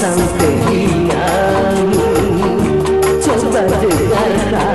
ಸಂತೆಯಾಗಿ ಚೊಬ್ಬದು ಕರ